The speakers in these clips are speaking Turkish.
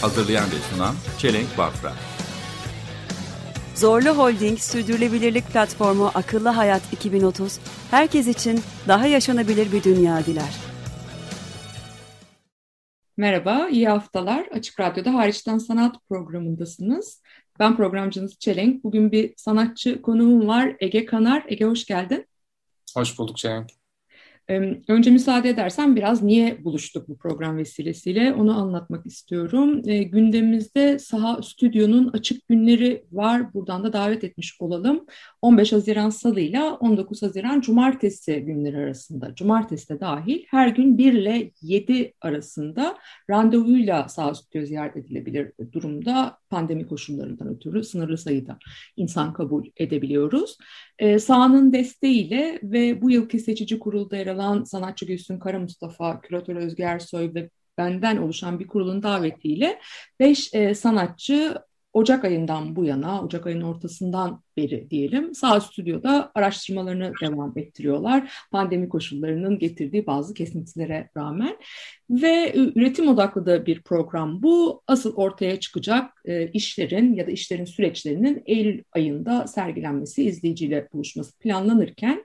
Hazırlayan ve sunan Çelenk Bafra Zorlu Holding Sürdürülebilirlik Platformu Akıllı Hayat 2030, herkes için daha yaşanabilir bir dünya diler. Merhaba, iyi haftalar. Açık Radyo'da Hariçten Sanat programındasınız. Ben programcınız Çelenk. Bugün bir sanatçı konuğum var, Ege Kanar. Ege hoş geldin. Hoş bulduk Çelenk. Önce müsaade edersen biraz niye buluştuk bu program vesilesiyle onu anlatmak istiyorum. Ee, Gündemimizde Saha Stüdyo'nun açık günleri var. Buradan da davet etmiş olalım. 15 Haziran Salı ile 19 Haziran Cumartesi günleri arasında, Cumartesi de dahil her gün 1 ile 7 arasında randevuyla Saha Stüdyo ziyaret edilebilir durumda. Pandemi koşullarından ötürü sınırlı sayıda insan kabul edebiliyoruz. Ee, sahanın desteğiyle ve bu yılki seçici kurulda yer alan sanatçı Gülsün Kara Mustafa, küratör Özge Ersoy ve benden oluşan bir kurulun davetiyle 5 sanatçı Ocak ayından bu yana, Ocak ayının ortasından beri diyelim, sağ stüdyoda araştırmalarını devam ettiriyorlar. Pandemi koşullarının getirdiği bazı kesintilere rağmen. Ve üretim odaklı da bir program bu. Asıl ortaya çıkacak e, işlerin ya da işlerin süreçlerinin Eylül ayında sergilenmesi, izleyiciyle buluşması planlanırken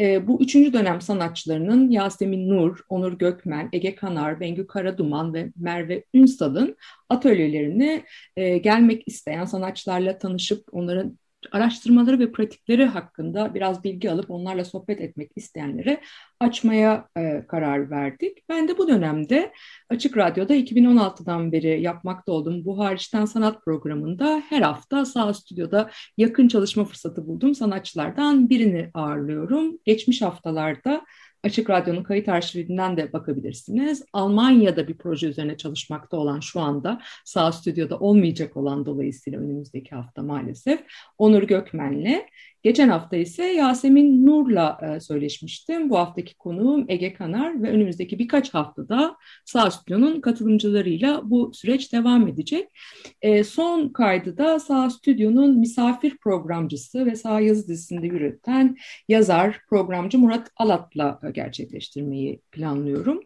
e, bu üçüncü dönem sanatçılarının Yasemin Nur, Onur Gökmen, Ege Kanar, Bengü Karaduman ve Merve Ünsal'ın atölyelerine e, gelmek isteyen sanatçılarla tanışıp onların araştırmaları ve pratikleri hakkında biraz bilgi alıp onlarla sohbet etmek isteyenlere açmaya e, karar verdik. Ben de bu dönemde Açık Radyo'da 2016'dan beri yapmakta olduğum bu hariçten sanat programında her hafta sağ stüdyoda yakın çalışma fırsatı bulduğum sanatçılardan birini ağırlıyorum. Geçmiş haftalarda Açık Radyo'nun kayıt arşivinden de bakabilirsiniz. Almanya'da bir proje üzerine çalışmakta olan şu anda sağ stüdyoda olmayacak olan dolayısıyla önümüzdeki hafta maalesef Onur Gökmen'le. Geçen hafta ise Yasemin Nur'la e, söyleşmiştim. Bu haftaki konuğum Ege Kanar ve önümüzdeki birkaç haftada Sağ Stüdyo'nun katılımcılarıyla bu süreç devam edecek. E, son kaydı da Sağ Stüdyo'nun misafir programcısı ve Sağ Yazı dizisinde yürüten yazar, programcı Murat Alat'la gerçekleştirmeyi planlıyorum.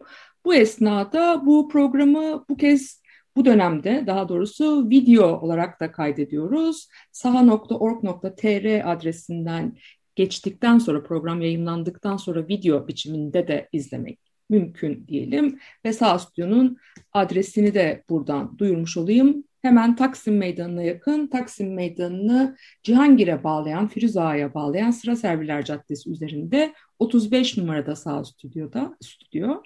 Bu esnada bu programı bu kez bu dönemde daha doğrusu video olarak da kaydediyoruz. saha.org.tr adresinden geçtikten sonra program yayınlandıktan sonra video biçiminde de izlemek mümkün diyelim. Ve Sağ Stüdyo'nun adresini de buradan duyurmuş olayım. Hemen Taksim Meydanı'na yakın, Taksim Meydanı'nı Cihangir'e bağlayan, Firuza'ya bağlayan Sıra Serviler Caddesi üzerinde 35 numarada Sağ Stüdyo'da, stüdyo.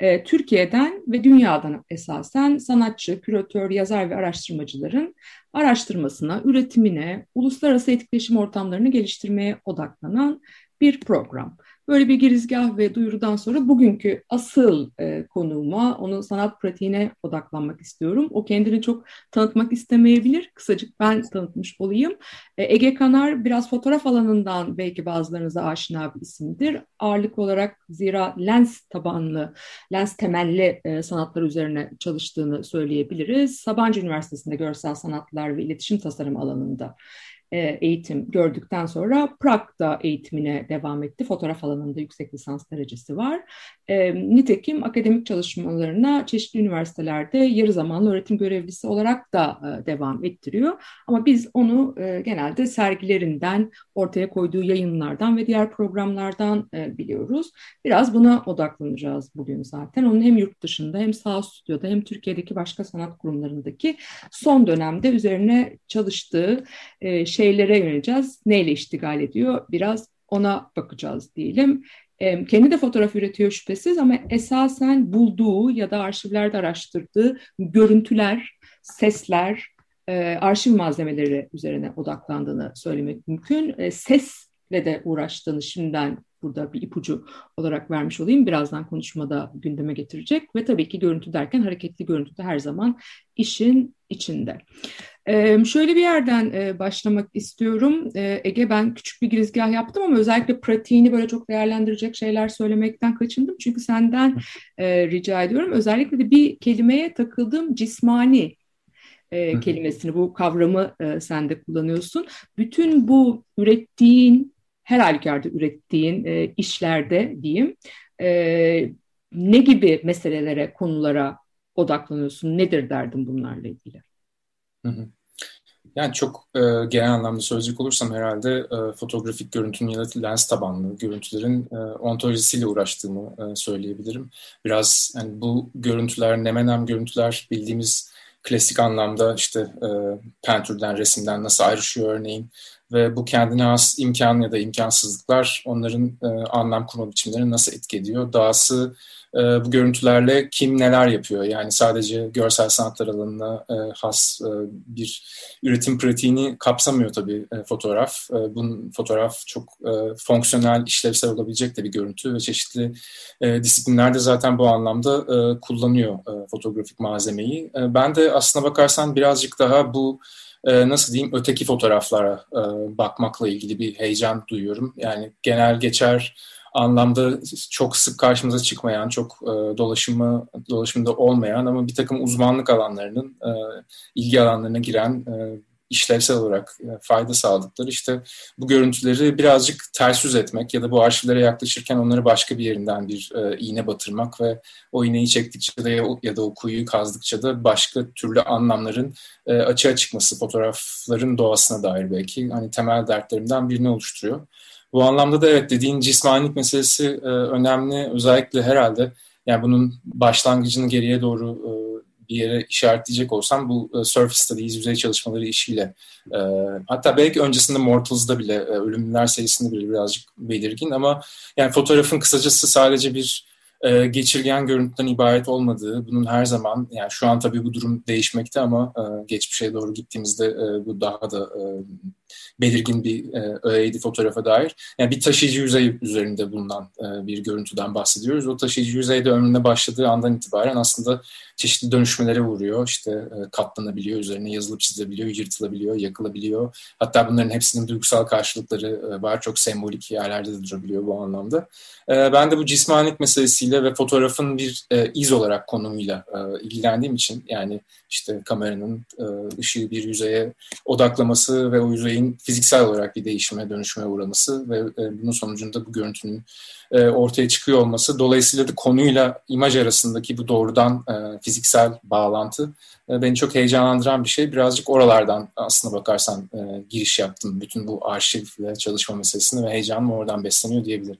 E, Türkiye'den ve dünyadan esasen sanatçı, küratör, yazar ve araştırmacıların araştırmasına, üretimine, uluslararası etkileşim ortamlarını geliştirmeye odaklanan bir program. Böyle bir girizgah ve duyurudan sonra bugünkü asıl e, konuğuma, onun sanat pratiğine odaklanmak istiyorum. O kendini çok tanıtmak istemeyebilir. Kısacık ben tanıtmış olayım. E, Ege Kanar biraz fotoğraf alanından belki bazılarınıza aşina bir isimdir. Ağırlık olarak zira lens tabanlı, lens temelli e, sanatlar üzerine çalıştığını söyleyebiliriz. Sabancı Üniversitesi'nde görsel sanatlar ve iletişim tasarım alanında eğitim gördükten sonra Prag'da eğitimine devam etti. Fotoğraf alanında yüksek lisans derecesi var. E, nitekim akademik çalışmalarına çeşitli üniversitelerde yarı zamanlı öğretim görevlisi olarak da e, devam ettiriyor. Ama biz onu genelde sergilerinden, ortaya koyduğu yayınlardan ve diğer programlardan biliyoruz. Biraz buna odaklanacağız bugün zaten. Onun hem yurt dışında hem sağ stüdyoda hem Türkiye'deki başka sanat kurumlarındaki son dönemde üzerine çalıştığı şey şeylere yöneleceğiz. Neyle iştigal ediyor? Biraz ona bakacağız diyelim. Kendi de fotoğraf üretiyor şüphesiz ama esasen bulduğu ya da arşivlerde araştırdığı görüntüler, sesler, e, arşiv malzemeleri üzerine odaklandığını söylemek mümkün. E, sesle de uğraştığını şimdiden burada bir ipucu olarak vermiş olayım. Birazdan konuşmada gündeme getirecek ve tabii ki görüntü derken hareketli görüntü de her zaman işin içinde. Ee, şöyle bir yerden e, başlamak istiyorum. Ee, Ege ben küçük bir girizgah yaptım ama özellikle pratiğini böyle çok değerlendirecek şeyler söylemekten kaçındım. Çünkü senden e, rica ediyorum. Özellikle de bir kelimeye takıldım cismani e, kelimesini, bu kavramı e, sen de kullanıyorsun. Bütün bu ürettiğin, her halükarda ürettiğin e, işlerde diyeyim, e, ne gibi meselelere, konulara odaklanıyorsun? Nedir derdin bunlarla ilgili? Hı hı. Yani çok e, genel anlamda söyleyecek olursam herhalde e, fotoğrafik görüntünün ya da lens tabanlı görüntülerin e, ontolojisiyle uğraştığımı e, söyleyebilirim. Biraz yani bu görüntüler, nemenem görüntüler bildiğimiz klasik anlamda işte e, pentürden, resimden nasıl ayrışıyor örneğin ve bu kendine has imkan ya da imkansızlıklar onların e, anlam kurma biçimlerini nasıl etki ediyor? Dahası e, bu görüntülerle kim neler yapıyor? Yani sadece görsel sanatlar alanına e, has e, bir üretim pratiğini kapsamıyor tabii e, fotoğraf. E, bunun fotoğraf çok e, fonksiyonel, işlevsel olabilecek de bir görüntü ve çeşitli e, disiplinlerde zaten bu anlamda e, kullanıyor e, fotoğrafik malzemeyi. E, ben de aslına bakarsan birazcık daha bu e, nasıl diyeyim öteki fotoğraflara e, bakmakla ilgili bir heyecan duyuyorum. Yani genel geçer anlamda çok sık karşımıza çıkmayan, çok e, dolaşımı dolaşımda olmayan ama bir takım uzmanlık alanlarının e, ilgi alanlarına giren işlevsel olarak e, fayda sağladıkları işte bu görüntüleri birazcık ters yüz etmek ya da bu arşivlere yaklaşırken onları başka bir yerinden bir e, iğne batırmak ve o iğneyi çektikçe de ya da o kuyuyu kazdıkça da başka türlü anlamların e, açığa çıkması fotoğrafların doğasına dair belki hani temel dertlerimden birini oluşturuyor. Bu anlamda da evet dediğin cismanilik meselesi e, önemli. Özellikle herhalde yani bunun başlangıcını geriye doğru e, bir yere işaretleyecek olsam bu e, Surface Studies yüzey çalışmaları işiyle e, hatta belki öncesinde Mortals'da bile e, Ölümlüler serisinde bile birazcık belirgin ama yani fotoğrafın kısacası sadece bir e, geçirgen görüntüden ibaret olmadığı, bunun her zaman, yani şu an tabii bu durum değişmekte ama e, geçmişe doğru gittiğimizde e, bu daha da e, belirgin bir e, öğeydi fotoğrafa dair. Yani bir taşıyıcı yüzey üzerinde bulunan e, bir görüntüden bahsediyoruz. O taşıyıcı yüzeyde ömrüne başladığı andan itibaren aslında çeşitli dönüşmelere vuruyor. İşte e, katlanabiliyor, üzerine yazılıp çizilebiliyor, yırtılabiliyor, yakılabiliyor. Hatta bunların hepsinin duygusal karşılıkları e, var. Çok sembolik yerlerde de durabiliyor bu anlamda. E, ben de bu cismaniyet meselesiyle ve fotoğrafın bir e, iz olarak konumuyla e, ilgilendiğim için yani işte kameranın e, ışığı bir yüzeye odaklaması ve o yüzeyin fiziksel olarak bir değişime, dönüşüme uğraması ve e, bunun sonucunda bu görüntünün e, ortaya çıkıyor olması. Dolayısıyla da konuyla imaj arasındaki bu doğrudan e, fiziksel bağlantı beni çok heyecanlandıran bir şey. Birazcık oralardan aslına bakarsan giriş yaptım. Bütün bu arşivle çalışma meselesini ve heyecanım oradan besleniyor diyebilirim.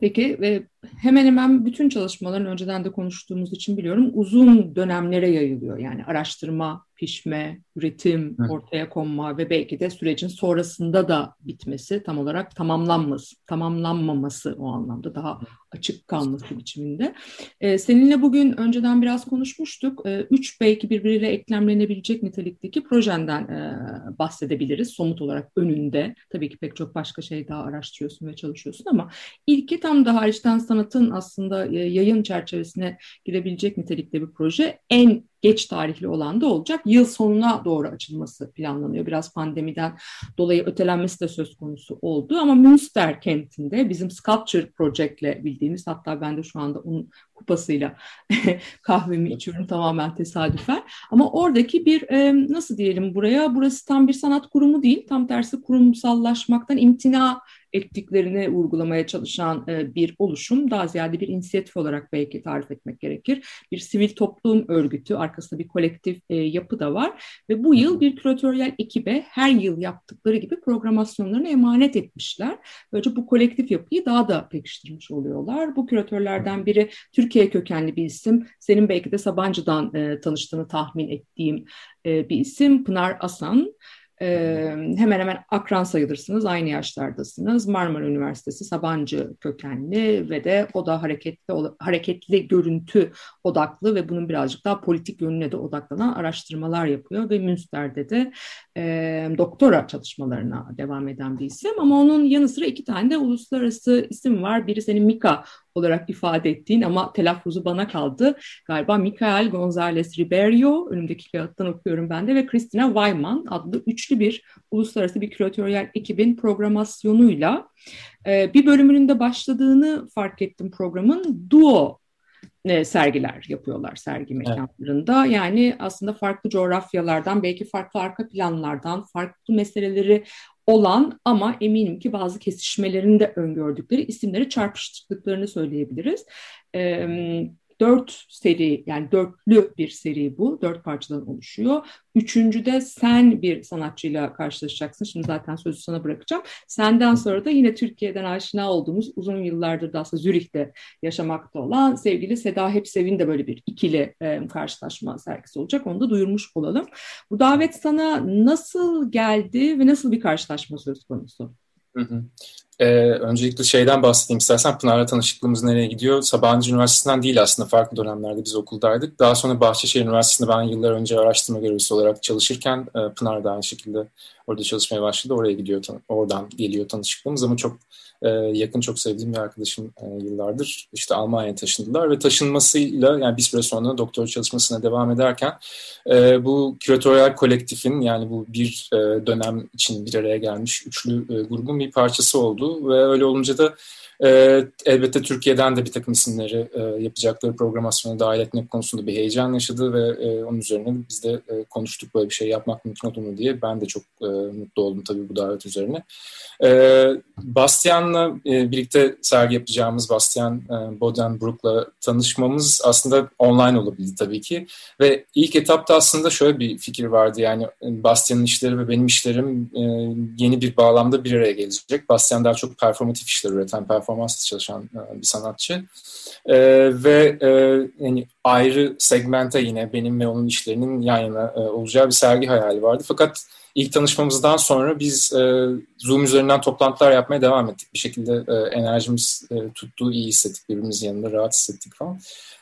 Peki ve hemen hemen bütün çalışmaların önceden de konuştuğumuz için biliyorum uzun dönemlere yayılıyor. Yani araştırma, pişme, üretim, ortaya konma ve belki de sürecin sonrasında da bitmesi, tam olarak tamamlanması, tamamlanmaması o anlamda daha açık kalması biçiminde. Ee, seninle bugün önceden biraz konuşmuştuk. Ee, üç belki birbiriyle eklemlenebilecek nitelikteki projenden e, bahsedebiliriz. Somut olarak önünde. Tabii ki pek çok başka şey daha araştırıyorsun ve çalışıyorsun ama ilki tam da hariçten sanatın aslında e, yayın çerçevesine girebilecek nitelikte bir proje. En geç tarihli olan da olacak. Yıl sonuna doğru açılması planlanıyor. Biraz pandemiden dolayı ötelenmesi de söz konusu oldu. Ama Münster kentinde bizim Sculpture Project'le bildiğimiz hatta ben de şu anda onun kupasıyla kahvemi içiyorum tamamen tesadüfen. Ama oradaki bir e, nasıl diyelim buraya burası tam bir sanat kurumu değil. Tam tersi kurumsallaşmaktan imtina ettiklerini vurgulamaya çalışan e, bir oluşum. Daha ziyade bir inisiyatif olarak belki tarif etmek gerekir. Bir sivil toplum örgütü, arkasında bir kolektif e, yapı da var. Ve bu yıl bir küratöryel ekibe her yıl yaptıkları gibi programasyonlarını emanet etmişler. Böylece bu kolektif yapıyı daha da pekiştirmiş oluyorlar. Bu küratörlerden biri Türkiye kökenli bir isim. Senin belki de Sabancı'dan e, tanıştığını tahmin ettiğim bir isim Pınar Asan. Ee, hemen hemen akran sayılırsınız, aynı yaşlardasınız. Marmara Üniversitesi Sabancı kökenli ve de o da hareketli hareketli görüntü odaklı ve bunun birazcık daha politik yönüne de odaklanan araştırmalar yapıyor ve Münster'de de e, doktora çalışmalarına devam eden bir isim. Ama onun yanı sıra iki tane de uluslararası isim var. Biri senin Mika olarak ifade ettiğin ama telaffuzu bana kaldı. Galiba Mikael González Ribeiro, önümdeki kağıttan okuyorum ben de ve Christina Weiman adlı üçlü bir uluslararası bir küratöryel ekibin programasyonuyla e, bir bölümünün de başladığını fark ettim programın. Duo e, sergiler yapıyorlar sergi mekanlarında. Evet. Yani aslında farklı coğrafyalardan, belki farklı arka planlardan, farklı meseleleri olan ama eminim ki bazı kesişmelerini de öngördükleri isimleri çarpıştırdıklarını söyleyebiliriz. Ee, dört seri yani dörtlü bir seri bu. Dört parçadan oluşuyor. Üçüncüde sen bir sanatçıyla karşılaşacaksın. Şimdi zaten sözü sana bırakacağım. Senden sonra da yine Türkiye'den aşina olduğumuz uzun yıllardır da aslında Zürih'te yaşamakta olan sevgili Seda Hepsev'in de böyle bir ikili e, karşılaşma sergisi olacak. Onu da duyurmuş olalım. Bu davet sana nasıl geldi ve nasıl bir karşılaşma söz konusu? Hı hı. Ee, öncelikle şeyden bahsedeyim istersen Pınar'la tanışıklığımız nereye gidiyor? Sabancı Üniversitesi'nden değil aslında farklı dönemlerde biz okuldaydık. Daha sonra Bahçeşehir Üniversitesi'nde ben yıllar önce araştırma görevlisi olarak çalışırken e, Pınar da aynı şekilde orada çalışmaya başladı. Oraya gidiyor, oradan geliyor tanışıklığımız ama çok e, yakın, çok sevdiğim bir arkadaşım e, yıllardır. işte Almanya'ya taşındılar ve taşınmasıyla yani bir süre sonra doktor çalışmasına devam ederken e, bu küratöryel kolektifin yani bu bir e, dönem için bir araya gelmiş üçlü grubun bir parçası oldu ve öyle olunca da e, elbette Türkiye'den de bir takım isimleri e, yapacakları programasyona dahil etmek konusunda bir heyecan yaşadı ve e, onun üzerine biz de e, konuştuk böyle bir şey yapmak mümkün olur mu diye. Ben de çok e, mutlu oldum tabii bu davet üzerine. E, Bastian'la e, birlikte sergi yapacağımız Bastian e, Bodenbrook'la tanışmamız aslında online olabildi tabii ki. Ve ilk etapta aslında şöyle bir fikir vardı yani Bastian'ın işleri ve benim işlerim e, yeni bir bağlamda bir araya gelecek. Bastian daha çok performatif işler üreten, performans çalışan e, bir sanatçı. E, ve e, yani ayrı segmente yine benim ve onun işlerinin yan yana e, olacağı bir sergi hayali vardı. Fakat ilk tanışmamızdan sonra biz e, Zoom üzerinden toplantılar yapmaya devam ettik. Bir şekilde e, enerjimiz e, tuttu, iyi hissettik, birbirimizin yanında rahat hissettik falan.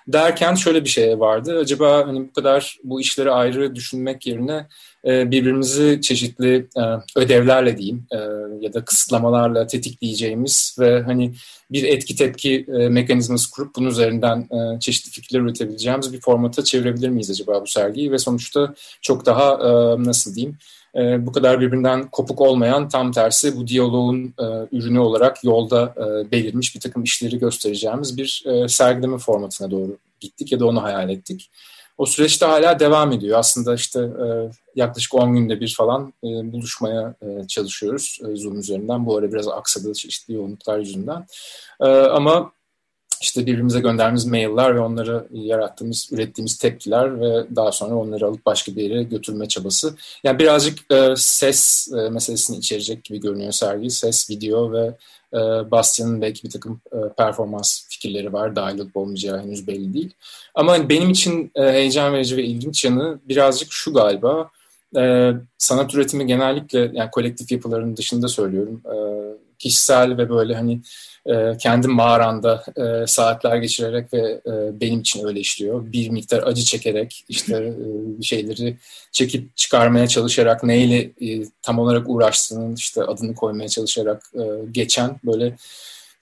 Derken şöyle bir şey vardı. Acaba hani bu kadar bu işleri ayrı düşünmek yerine e, birbirimizi çeşitli e, ödevlerle diyeyim e, ya da kısıtlamalarla tetikleyeceğimiz ve hani bir etki tepki mekanizması kurup bunun üzerinden çeşitli fikirler üretebileceğimiz bir formata çevirebilir miyiz acaba bu sergiyi ve sonuçta çok daha nasıl diyeyim bu kadar birbirinden kopuk olmayan tam tersi bu diyaloğun ürünü olarak yolda belirmiş bir takım işleri göstereceğimiz bir sergileme formatına doğru gittik ya da onu hayal ettik. O süreçte hala devam ediyor. Aslında işte e, yaklaşık 10 günde bir falan e, buluşmaya e, çalışıyoruz e, Zoom üzerinden. Bu ara biraz aksadı çeşitli yoğunluklar yüzünden. E, ama işte birbirimize gönderdiğimiz mailler ve onları yarattığımız, ürettiğimiz tepkiler ve daha sonra onları alıp başka bir yere götürme çabası. Yani birazcık e, ses e, meselesini içerecek gibi görünüyor sergi. Ses, video ve e, Bastian'ın belki bir takım e, performans fikirleri var. Dahil olup olmayacağı henüz belli değil. Ama benim için e, heyecan verici ve ilginç yanı birazcık şu galiba. E, sanat üretimi genellikle yani kolektif yapıların dışında söylüyorum. E, kişisel ve böyle hani e, kendi mağaranda e, saatler geçirerek ve e, benim için öyle işliyor. Bir miktar acı çekerek işte e, şeyleri çekip çıkarmaya çalışarak neyle e, tam olarak uğraştığının işte adını koymaya çalışarak e, geçen böyle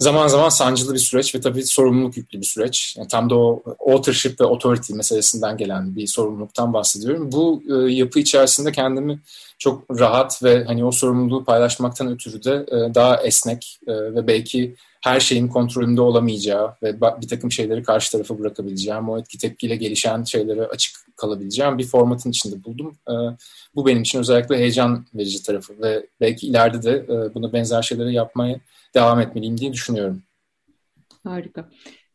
zaman zaman sancılı bir süreç ve tabii sorumluluk yüklü bir süreç. Yani tam da o authorship ve authority meselesinden gelen bir sorumluluktan bahsediyorum. Bu e, yapı içerisinde kendimi çok rahat ve hani o sorumluluğu paylaşmaktan ötürü de e, daha esnek e, ve belki her şeyin kontrolünde olamayacağı ve bir takım şeyleri karşı tarafa bırakabileceğim, o etki tepkiyle gelişen şeylere açık kalabileceğim bir formatın içinde buldum. E, bu benim için özellikle heyecan verici tarafı ve belki ileride de e, buna benzer şeyleri yapmaya devam etmeliyim diye düşünüyorum. Harika.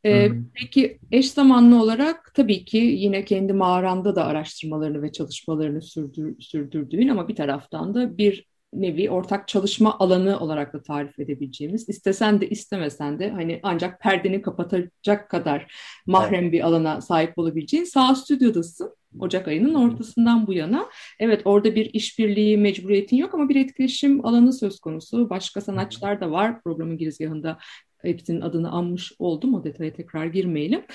Ee, peki eş zamanlı olarak tabii ki yine kendi mağaranda da araştırmalarını ve çalışmalarını sürdür, sürdürdüğün ama bir taraftan da bir nevi ortak çalışma alanı olarak da tarif edebileceğimiz, istesen de istemesen de hani ancak perdeni kapatacak kadar mahrem evet. bir alana sahip olabileceğin sağ stüdyodasın. Ocak ayının ortasından bu yana. Evet orada bir işbirliği mecburiyetin yok ama bir etkileşim alanı söz konusu. Başka sanatçılar da var programın girizgahında hepsinin adını anmış oldum. O detaya tekrar girmeyelim.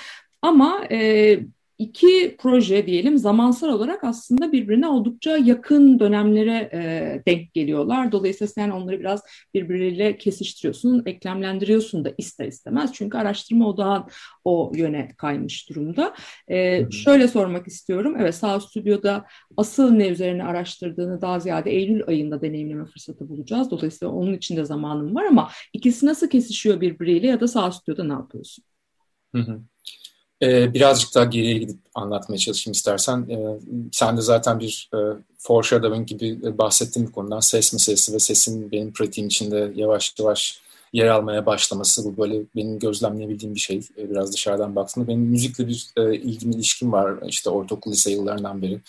Ama e, iki proje diyelim zamansal olarak aslında birbirine oldukça yakın dönemlere e, denk geliyorlar. Dolayısıyla sen onları biraz birbiriyle kesiştiriyorsun, eklemlendiriyorsun da ister istemez. Çünkü araştırma odağın o yöne kaymış durumda. E, şöyle sormak istiyorum. Evet Sağ Stüdyo'da asıl ne üzerine araştırdığını daha ziyade Eylül ayında deneyimleme fırsatı bulacağız. Dolayısıyla onun için de zamanım var ama ikisi nasıl kesişiyor birbiriyle ya da Sağ Stüdyo'da ne yapıyorsun? Hı hı. Ee, birazcık daha geriye gidip anlatmaya çalışayım istersen. Ee, sen de zaten bir e, foreshadowing gibi bahsettiğin bir konudan. Ses meselesi ve sesin benim pratiğim içinde yavaş yavaş yer almaya başlaması bu böyle benim gözlemleyebildiğim bir şey. E, biraz dışarıdan baktığımda benim müzikle bir e, ilgim ilişkim var. İşte ortaokul lise yıllarından beri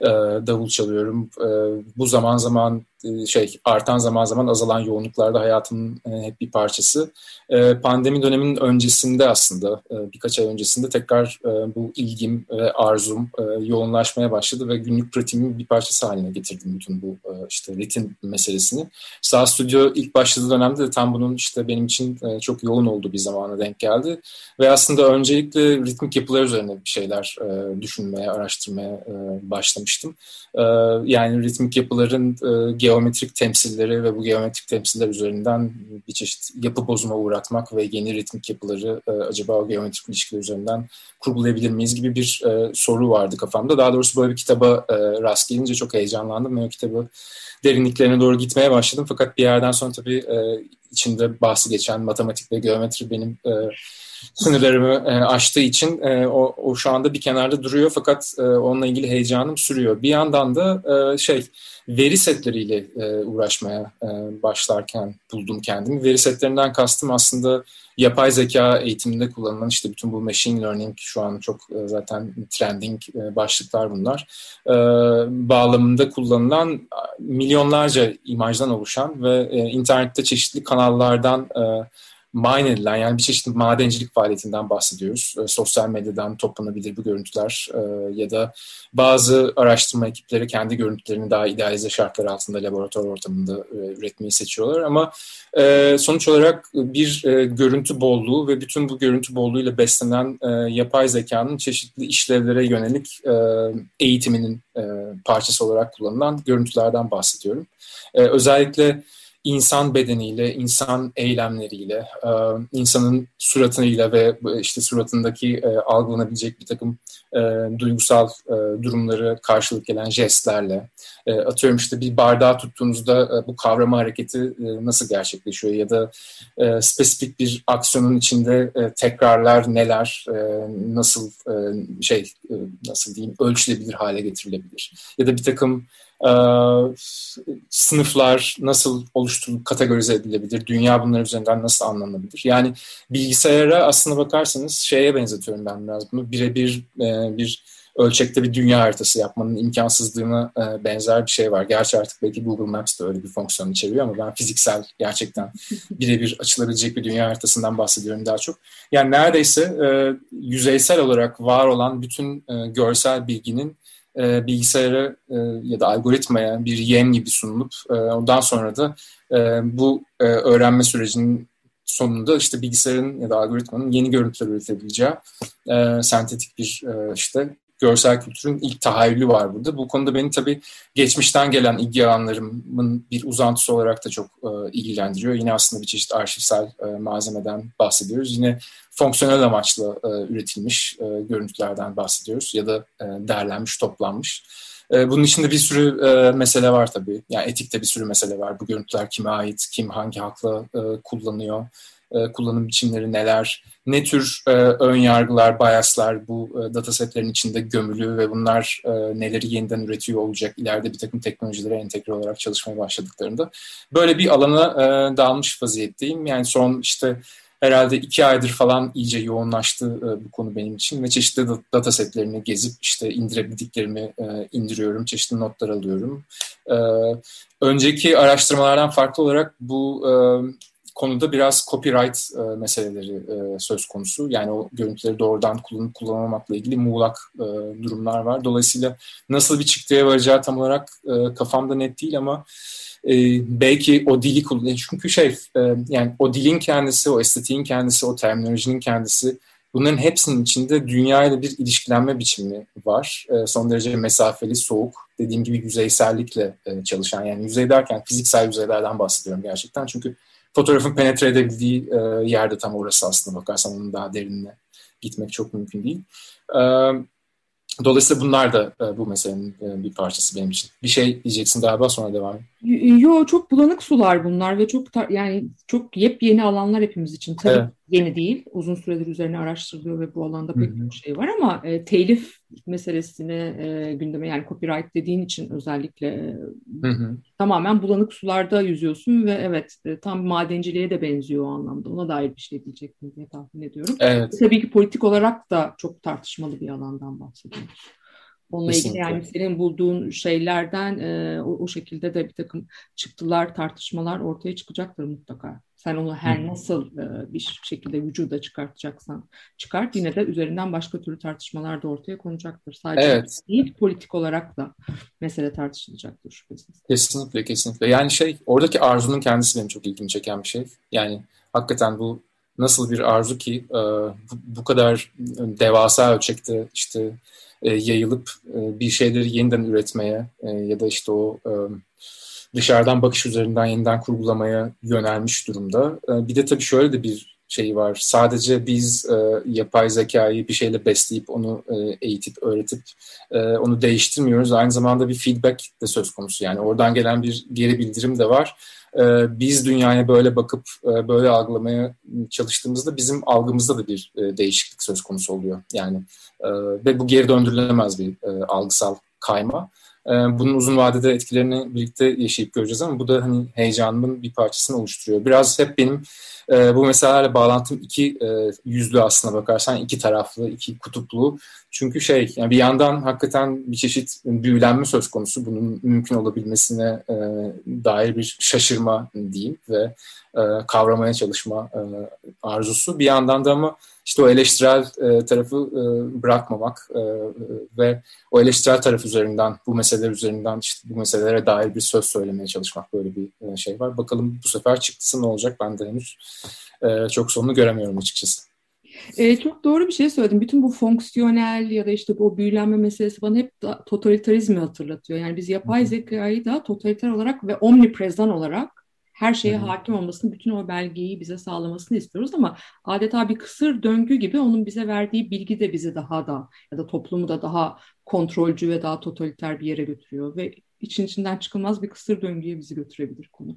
e, davul çalıyorum. E, bu zaman zaman e, şey artan zaman zaman azalan yoğunluklarda hayatımın e, hep bir parçası. E, pandemi döneminin öncesinde aslında birkaç ay öncesinde tekrar bu ilgim ve arzum yoğunlaşmaya başladı ve günlük pratiğimin bir parçası haline getirdim bütün bu işte ritim meselesini. Sağ Stüdyo ilk başladığı dönemde de tam bunun işte benim için çok yoğun olduğu bir zamana denk geldi. Ve aslında öncelikle ritmik yapılar üzerine bir şeyler düşünmeye, araştırmaya başlamıştım. Yani ritmik yapıların geometrik temsilleri ve bu geometrik temsiller üzerinden bir çeşit yapı bozuma uğratmak ve yeni ritmik yapıları e, acaba o geometrik ilişkiler üzerinden kurgulayabilir miyiz gibi bir e, soru vardı kafamda. Daha doğrusu böyle bir kitaba e, rast gelince çok heyecanlandım ve o kitabı derinliklerine doğru gitmeye başladım. Fakat bir yerden sonra tabii e, içinde bahsi geçen matematik ve geometri benim e, sınırlarımı e, aştığı için e, o, o şu anda bir kenarda duruyor fakat e, onunla ilgili heyecanım sürüyor. Bir yandan da e, şey veri setleriyle e, uğraşmaya e, başlarken buldum kendimi. Veri setlerinden kastım aslında yapay zeka eğitiminde kullanılan işte bütün bu machine learning şu an çok e, zaten trending e, başlıklar bunlar. E, bağlamında kullanılan milyonlarca imajdan oluşan ve internette çeşitli kanallardan mine edilen yani bir çeşit madencilik faaliyetinden bahsediyoruz. E, sosyal medyadan toplanabilir bu görüntüler e, ya da bazı araştırma ekipleri kendi görüntülerini daha idealize şartlar altında laboratuvar ortamında e, üretmeyi seçiyorlar ama e, sonuç olarak bir e, görüntü bolluğu ve bütün bu görüntü bolluğuyla beslenen e, yapay zekanın çeşitli işlevlere yönelik e, eğitiminin e, parçası olarak kullanılan görüntülerden bahsediyorum. E, özellikle insan bedeniyle, insan eylemleriyle, e, insanın suratıyla ve işte suratındaki e, algılanabilecek bir takım e, duygusal durumları karşılık gelen jestlerle, atıyorum işte bir bardağı tuttuğunuzda bu kavrama hareketi nasıl gerçekleşiyor ya da spesifik bir aksiyonun içinde tekrarlar neler, nasıl şey nasıl diyeyim ölçülebilir hale getirilebilir ya da bir takım e, sınıflar nasıl oluşturulup kategorize edilebilir? Dünya bunlar üzerinden nasıl anlanabilir? Yani bilgisayara aslında bakarsanız şeye benzetiyorum ben biraz bunu. Birebir e, bir ölçekte bir dünya haritası yapmanın imkansızlığına e, benzer bir şey var. Gerçi artık belki Google Maps de öyle bir fonksiyon içeriyor ama ben fiziksel gerçekten birebir açılabilecek bir dünya haritasından bahsediyorum daha çok. Yani neredeyse e, yüzeysel olarak var olan bütün e, görsel bilginin e, bilgisayara e, ya da algoritmaya bir yem gibi sunulup e, ondan sonra da e, bu e, öğrenme sürecinin sonunda işte bilgisayarın ya da algoritmanın yeni görüntüler üretebileceği e, sentetik bir e, işte görsel kültürün ilk tahayyülü var burada. Bu konuda beni tabii geçmişten gelen ilgi alanlarımın bir uzantısı olarak da çok e, ilgilendiriyor. Yine aslında bir çeşit arşivsel e, malzemeden bahsediyoruz. Yine fonksiyonel amaçla e, üretilmiş e, görüntülerden bahsediyoruz ya da e, değerlenmiş, toplanmış. E, bunun içinde bir sürü e, mesele var tabii. Yani etikte bir sürü mesele var. Bu görüntüler kime ait, kim hangi hakla e, kullanıyor, e, kullanım biçimleri neler, ne tür e, ön yargılar, biaslar bu e, datasetlerin içinde gömülü ve bunlar neleri yeniden üretiyor olacak ileride bir takım teknolojilere entegre olarak çalışmaya başladıklarında. Böyle bir alana e, dağılmış vaziyetteyim. Yani son işte herhalde iki aydır falan iyice yoğunlaştı bu konu benim için ve çeşitli data setlerini gezip işte indirebildiklerimi indiriyorum, çeşitli notlar alıyorum. Önceki araştırmalardan farklı olarak bu konuda biraz copyright e, meseleleri e, söz konusu. Yani o görüntüleri doğrudan kullanıp kullanmamakla ilgili muğlak e, durumlar var. Dolayısıyla nasıl bir çıktıya varacağı tam olarak kafamda net değil ama belki o dili kullanıyor. Çünkü şey yani o dilin kendisi, o estetiğin kendisi, o terminolojinin kendisi bunların hepsinin içinde dünyayla bir ilişkilenme biçimi var. E, son derece mesafeli, soğuk, dediğim gibi yüzeysellikle çalışan yani yüzey derken fiziksel yüzeylerden bahsediyorum gerçekten. Çünkü fotoğrafın penetre edebildiği e, yerde tam orası aslında bakarsan onun daha derinine gitmek çok mümkün değil. E, dolayısıyla bunlar da e, bu meselenin e, bir parçası benim için. Bir şey diyeceksin galiba sonra devam et. Yo çok bulanık sular bunlar ve çok yani çok yepyeni alanlar hepimiz için. Tabii Evet. yeni değil. Uzun süredir üzerine araştırılıyor ve bu alanda pek çok şey var ama e, telif meselesini e, gündeme yani copyright dediğin için özellikle e, Hı hı. tamamen bulanık sularda yüzüyorsun ve evet e, tam madenciliğe de benziyor o anlamda. Ona dair bir şey diyecektim diye tahmin ediyorum. Evet. Tabii ki politik olarak da çok tartışmalı bir alandan bahsediyoruz. Onunla ilgili Kesinlikle. yani senin bulduğun şeylerden e, o, o şekilde de bir takım çıktılar, tartışmalar ortaya çıkacaktır mutlaka. Sen onu her Hı. nasıl e, bir şekilde vücuda çıkartacaksan çıkart yine de üzerinden başka türlü tartışmalar da ortaya konacaktır. Sadece Evet. değil politik olarak da mesele tartışılacaktır şüphesiz. Kesinlikle, kesinlikle. Yani şey, oradaki arzunun kendisi benim çok ilgimi çeken bir şey. Yani hakikaten bu nasıl bir arzu ki e, bu, bu kadar devasa ölçekte işte e, yayılıp e, bir şeyleri yeniden üretmeye e, ya da işte o e, dışarıdan bakış üzerinden yeniden kurgulamaya yönelmiş durumda. E, bir de tabii şöyle de bir şey var. Sadece biz e, yapay zekayı bir şeyle besleyip onu e, eğitip öğretip e, onu değiştirmiyoruz. Aynı zamanda bir feedback de söz konusu. Yani oradan gelen bir geri bildirim de var. E, biz dünyaya böyle bakıp e, böyle algılamaya çalıştığımızda bizim algımızda da bir e, değişiklik söz konusu oluyor. Yani e, ve bu geri döndürülemez bir e, algısal kayma. E, bunun uzun vadede etkilerini birlikte yaşayıp göreceğiz ama bu da hani heyecanımın bir parçasını oluşturuyor. Biraz hep benim e, bu meselelerle bağlantım iki e, yüzlü aslına bakarsan iki taraflı, iki kutuplu. Çünkü şey yani bir yandan hakikaten bir çeşit büyülenme söz konusu bunun mümkün olabilmesine e, dair bir şaşırma diyeyim ve kavramaya çalışma arzusu. Bir yandan da ama işte o eleştirel tarafı bırakmamak ve o eleştirel taraf üzerinden, bu meseleler üzerinden işte bu meselelere dair bir söz söylemeye çalışmak böyle bir e, şey var. Bakalım bu sefer çıktısı ne olacak ben de henüz e, çok sonunu göremiyorum açıkçası. E, çok doğru bir şey söyledin. Bütün bu fonksiyonel ya da işte bu büyülenme meselesi bana hep totalitarizmi hatırlatıyor. Yani biz yapay zekayı da totaliter olarak ve omnipresent olarak her şeye Hı hı. hakim olmasını, bütün o belgeyi bize sağlamasını istiyoruz ama adeta bir kısır döngü gibi onun bize verdiği bilgi de bizi daha da ya da toplumu da daha kontrolcü ve daha totaliter bir yere götürüyor ve için içinden çıkılmaz bir kısır döngüye bizi götürebilir konu.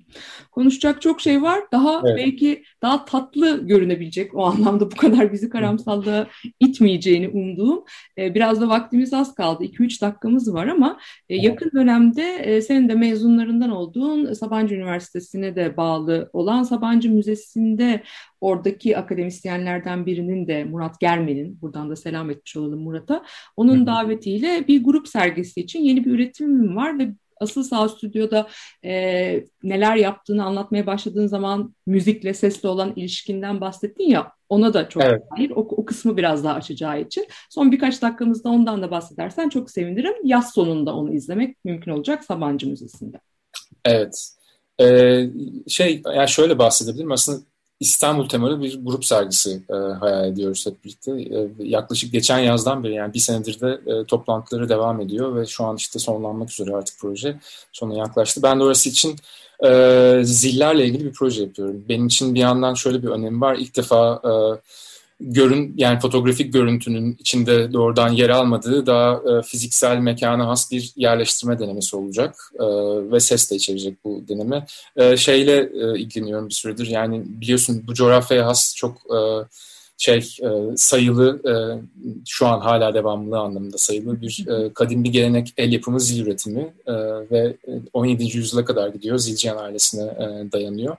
Konuşacak çok şey var. Daha Evet. belki daha tatlı görünebilecek o anlamda bu kadar bizi karamsallığa itmeyeceğini umduğum. E, biraz da vaktimiz az kaldı. 2-3 dakikamız var ama e, yakın dönemde e, senin de mezunlarından olduğun Sabancı Üniversitesi'ne de bağlı olan Sabancı Müzesi'nde oradaki akademisyenlerden birinin de Murat Germen'in, buradan da selam etmiş olalım Murat'a, onun davetiyle bir grup sergisi için yeni bir üretimim var ve asıl sağ stüdyoda e, neler yaptığını anlatmaya başladığın zaman müzikle, sesle olan ilişkinden bahsettin ya, ona da çok Evet. dair. O, o kısmı biraz daha açacağı için. Son birkaç dakikamızda ondan da bahsedersen çok sevinirim. Yaz sonunda onu izlemek mümkün olacak Sabancı Müzesi'nde. Evet. Ee, şey yani şöyle bahsedebilirim. Aslında İstanbul temalı bir grup sergisi e, hayal ediyoruz hep birlikte. E, yaklaşık geçen yazdan beri yani bir senedir de e, toplantıları devam ediyor ve şu an işte sonlanmak üzere artık proje. Sonuna yaklaştı. Ben de orası için e, zillerle ilgili bir proje yapıyorum. Benim için bir yandan şöyle bir önemi var. İlk defa e, görün yani fotoğrafik görüntünün içinde doğrudan yer almadığı daha e, fiziksel mekana has bir yerleştirme denemesi olacak E, ve ses de içerecek bu deneme. E, şeyle e, ilgileniyorum bir süredir yani biliyorsun bu coğrafyaya has çok e, şey e, sayılı e, şu an hala devamlı anlamında sayılı bir e, kadim bir gelenek el yapımı zil üretimi e, ve e, 17. yüzyıla kadar gidiyor. Zilcihan ailesine e, dayanıyor.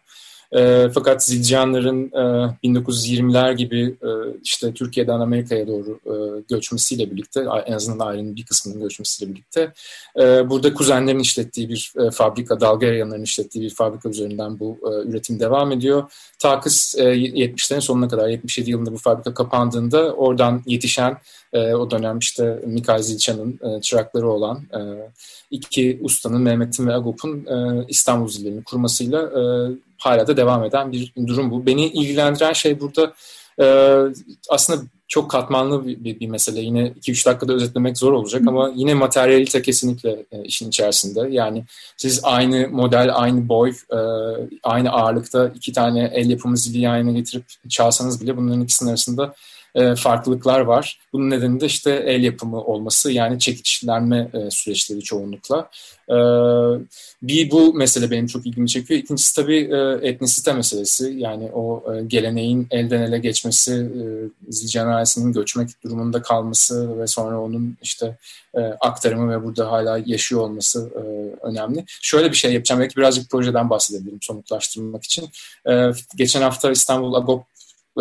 E, fakat Zilciyanların e, 1920'ler gibi e, işte Türkiye'den Amerika'ya doğru e, göçmesiyle birlikte en azından ailenin bir kısmının göçmesiyle birlikte e, burada kuzenlerin işlettiği bir e, fabrika, Dalgaryanların işlettiği bir fabrika üzerinden bu e, üretim devam ediyor. Ta kız e, 70'lerin sonuna kadar 77 yılında bu fabrika kapandığında oradan yetişen e, o dönem işte Mikail Zilçan'ın e, çırakları olan e, iki ustanın Mehmet'in ve Agop'un e, İstanbul zillerini kurmasıyla e, hala da devam eden bir durum bu. Beni ilgilendiren şey burada e, aslında çok katmanlı bir, bir, bir mesele. Yine 2-3 dakikada özetlemek zor olacak ama yine materyalite kesinlikle e, işin içerisinde. Yani siz aynı model, aynı boy, e, aynı ağırlıkta iki tane el yapımı zili yan yana getirip çalsanız bile bunların ikisinin arasında e, farklılıklar var. Bunun nedeni de işte el yapımı olması yani çekiçlenme e, süreçleri çoğunlukla. E, bir bu mesele benim çok ilgimi çekiyor. İkincisi tabii e, etnisite meselesi. Yani o e, geleneğin elden ele geçmesi, e, Zilcan ailesinin göçmek durumunda kalması ve sonra onun işte e, aktarımı ve burada hala yaşıyor olması e, önemli. Şöyle bir şey yapacağım. Belki birazcık projeden bahsedebilirim somutlaştırmak için. E, geçen hafta İstanbul Agop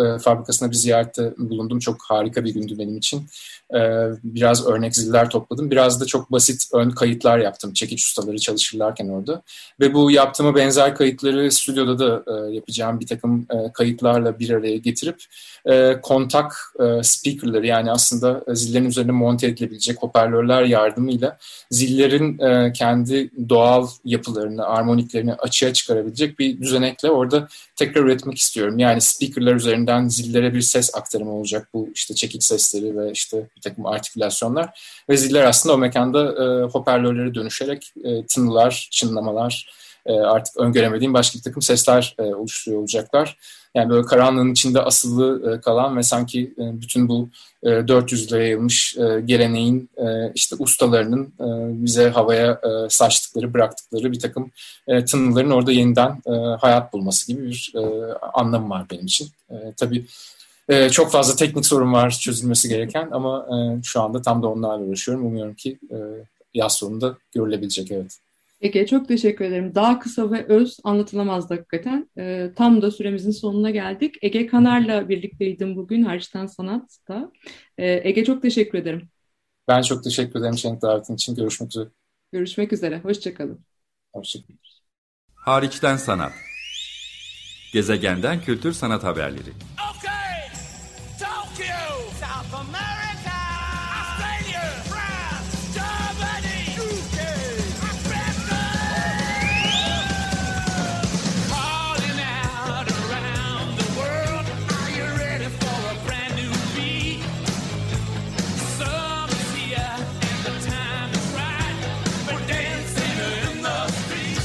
e, fabrikasına bir ziyarette bulundum. Çok harika bir gündü benim için. E, biraz örnek ziller topladım. Biraz da çok basit ön kayıtlar yaptım. Çekiç ustaları çalışırlarken orada. Ve bu yaptığıma benzer kayıtları stüdyoda da e, yapacağım bir takım e, kayıtlarla bir araya getirip e, kontak e, speakerları yani aslında zillerin üzerine monte edilebilecek hoparlörler yardımıyla zillerin e, kendi doğal yapılarını, armoniklerini açığa çıkarabilecek bir düzenekle orada tekrar üretmek istiyorum. Yani speakerlar üzerinden zillere bir ses aktarımı olacak bu işte çekiç sesleri ve işte bir takım artikülasyonlar ve ziller aslında o mekanda e, hoparlörlere dönüşerek e, tınılar, çınlamalar, e, artık öngöremediğim başka bir takım sesler e, oluşturuyor olacaklar. Yani böyle karanlığın içinde asılı e, kalan ve sanki e, bütün bu e, 400 yıla yayılmış e, geleneğin işte ustalarının bize havaya saçtıkları, bıraktıkları bir takım e, tınıların orada yeniden hayat bulması gibi bir e, anlamı var benim için. Tabii çok fazla teknik sorun var çözülmesi gereken ama şu anda tam da onlarla uğraşıyorum. Umuyorum ki yaz sonunda görülebilecek evet. Ege çok teşekkür ederim. Daha kısa ve öz anlatılamazdı hakikaten. E, tam da süremizin sonuna geldik. Ege Kanar'la birlikteydim bugün Harçtan Sanat'ta. E, Ege çok teşekkür ederim. Ben çok teşekkür ederim Şenk davetin için. Görüşmek üzere. Görüşmek üzere. Hoşçakalın. Hoşçakalın. Hariçten Sanat Gezegenden Kültür Sanat Haberleri Okay,